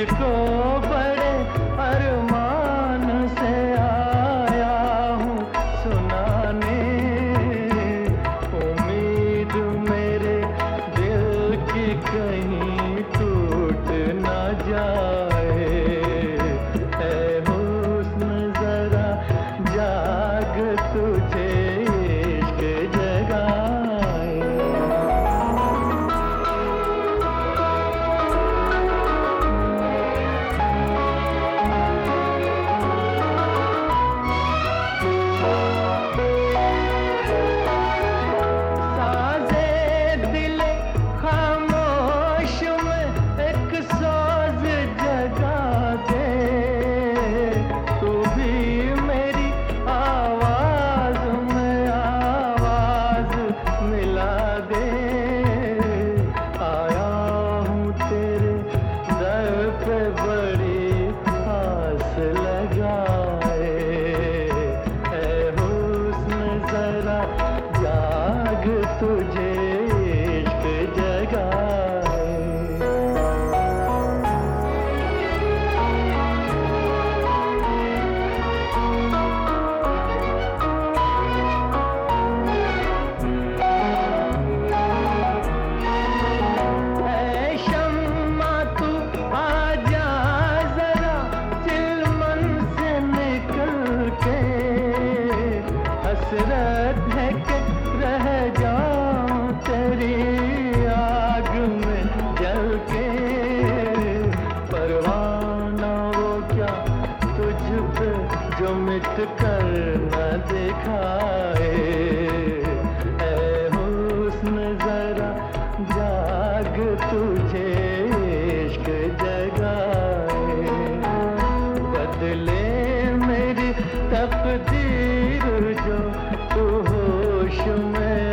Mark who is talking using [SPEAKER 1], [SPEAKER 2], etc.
[SPEAKER 1] तुझको बड़े अरमान से आया हूँ सुनाने। उम्मीद मेरे दिल की कहीं टूट न जाए। कर न दिखाए जरा जाग तुझे बदले मेरी तकदीर जो तू होश में